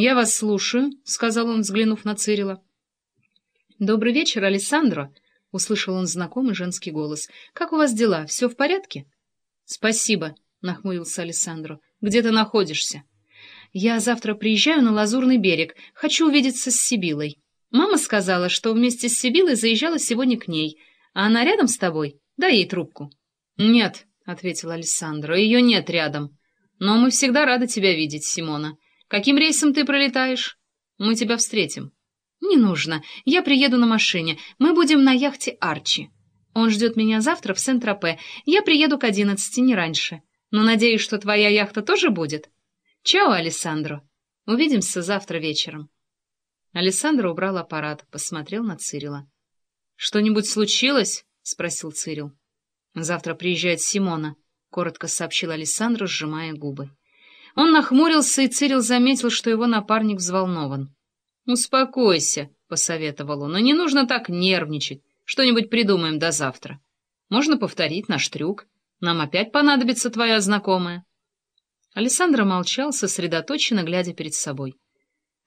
«Я вас слушаю», — сказал он, взглянув на Цирила. «Добрый вечер, Алессандро», — услышал он знакомый женский голос. «Как у вас дела? Все в порядке?» «Спасибо», — нахмурился Алессандро. «Где ты находишься?» «Я завтра приезжаю на Лазурный берег. Хочу увидеться с Сибилой. Мама сказала, что вместе с Сибилой заезжала сегодня к ней. А она рядом с тобой? Дай ей трубку». «Нет», — ответил Алессандро, — «ее нет рядом. Но мы всегда рады тебя видеть, Симона. Каким рейсом ты пролетаешь? Мы тебя встретим». «Не нужно. Я приеду на машине. Мы будем на яхте Арчи. Он ждет меня завтра в Сент-Тропе. Я приеду к одиннадцати, не раньше. Но надеюсь, что твоя яхта тоже будет. Чао, Алессандро. Увидимся завтра вечером». Алессандро убрал аппарат, посмотрел на Цирила. «Что-нибудь случилось?» — спросил Цирил. «Завтра приезжает Симона», — коротко сообщил Алессандро, сжимая губы. Он нахмурился, и Цирил заметил, что его напарник взволнован. «Успокойся», — посоветовал он, — «но не нужно так нервничать. Что-нибудь придумаем до завтра. Можно повторить наш трюк. Нам опять понадобится твоя знакомая». Александра молчал, сосредоточенно глядя перед собой.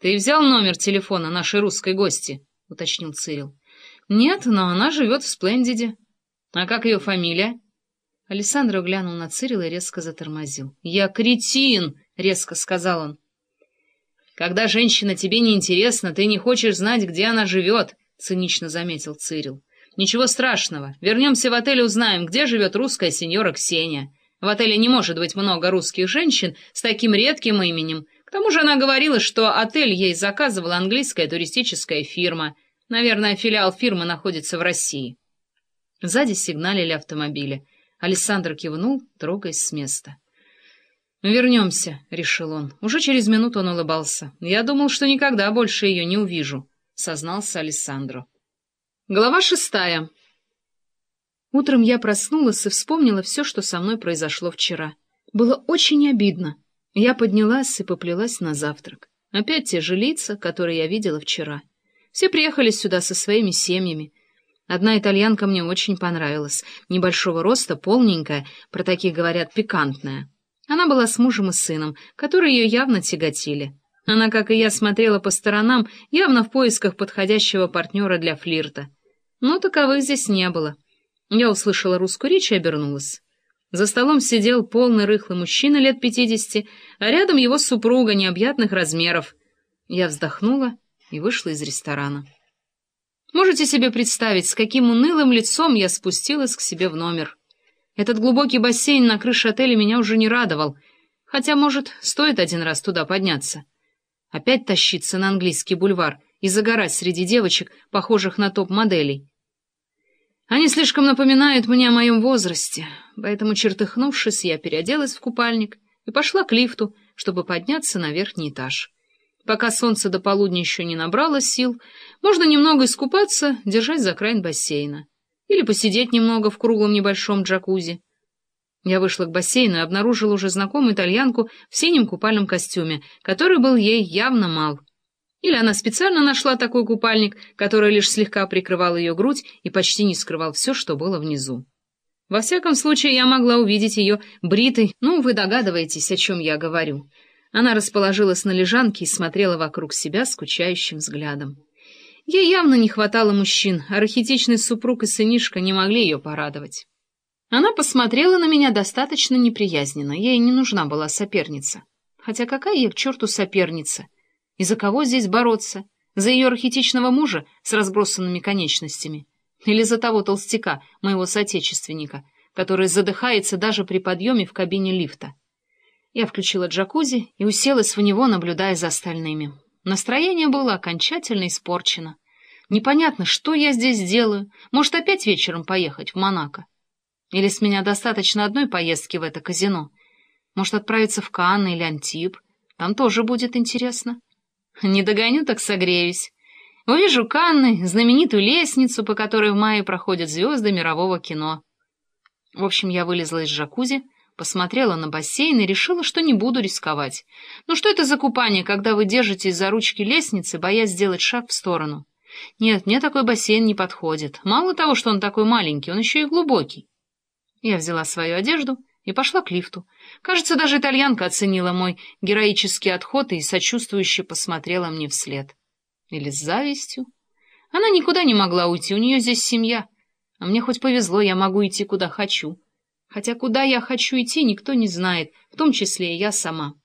«Ты взял номер телефона нашей русской гости?» — уточнил Цирил. «Нет, но она живет в Сплендиде». «А как ее фамилия?» Александра глянул на Цирила и резко затормозил. «Я кретин!» — резко сказал он. «Когда женщина тебе не интересна, ты не хочешь знать, где она живет», — цинично заметил Цирил. «Ничего страшного. Вернемся в отель и узнаем, где живет русская сеньора Ксения. В отеле не может быть много русских женщин с таким редким именем. К тому же она говорила, что отель ей заказывала английская туристическая фирма. Наверное, филиал фирмы находится в России». Сзади сигналили автомобили. Александр кивнул, трогаясь с места. «Вернемся», — решил он. Уже через минуту он улыбался. «Я думал, что никогда больше ее не увижу», — сознался Алессандро. Глава шестая. Утром я проснулась и вспомнила все, что со мной произошло вчера. Было очень обидно. Я поднялась и поплелась на завтрак. Опять те же лица, которые я видела вчера. Все приехали сюда со своими семьями. Одна итальянка мне очень понравилась. Небольшого роста, полненькая, про таких говорят, пикантная. Она была с мужем и сыном, которые ее явно тяготили. Она, как и я, смотрела по сторонам, явно в поисках подходящего партнера для флирта. Но таковых здесь не было. Я услышала русскую речь и обернулась. За столом сидел полный рыхлый мужчина лет пятидесяти, а рядом его супруга необъятных размеров. Я вздохнула и вышла из ресторана. Можете себе представить, с каким унылым лицом я спустилась к себе в номер. Этот глубокий бассейн на крыше отеля меня уже не радовал, хотя, может, стоит один раз туда подняться. Опять тащиться на английский бульвар и загорать среди девочек, похожих на топ-моделей. Они слишком напоминают мне о моем возрасте, поэтому, чертыхнувшись, я переоделась в купальник и пошла к лифту, чтобы подняться на верхний этаж. Пока солнце до полудня еще не набрало сил, можно немного искупаться, держась за край бассейна или посидеть немного в круглом небольшом джакузи. Я вышла к бассейну и обнаружила уже знакомую итальянку в синем купальном костюме, который был ей явно мал. Или она специально нашла такой купальник, который лишь слегка прикрывал ее грудь и почти не скрывал все, что было внизу. Во всяком случае, я могла увидеть ее бритой, ну, вы догадываетесь, о чем я говорю. Она расположилась на лежанке и смотрела вокруг себя скучающим взглядом. Ей явно не хватало мужчин, а архетичный супруг и сынишка не могли ее порадовать. Она посмотрела на меня достаточно неприязненно, ей не нужна была соперница. Хотя какая ей к черту соперница? И за кого здесь бороться? За ее архетичного мужа с разбросанными конечностями? Или за того толстяка, моего соотечественника, который задыхается даже при подъеме в кабине лифта? Я включила джакузи и уселась в него, наблюдая за остальными. Настроение было окончательно испорчено. Непонятно, что я здесь делаю. Может, опять вечером поехать в Монако? Или с меня достаточно одной поездки в это казино? Может, отправиться в Канны или Антип? Там тоже будет интересно. Не догоню, так согреюсь. Увижу Канны, знаменитую лестницу, по которой в мае проходят звезды мирового кино. В общем, я вылезла из джакузи, Посмотрела на бассейн и решила, что не буду рисковать. Ну что это за купание, когда вы держитесь за ручки лестницы, боясь сделать шаг в сторону? Нет, мне такой бассейн не подходит. Мало того, что он такой маленький, он еще и глубокий. Я взяла свою одежду и пошла к лифту. Кажется, даже итальянка оценила мой героический отход и сочувствующе посмотрела мне вслед. Или с завистью. Она никуда не могла уйти, у нее здесь семья. А мне хоть повезло, я могу идти куда хочу. Хотя куда я хочу идти, никто не знает, в том числе и я сама.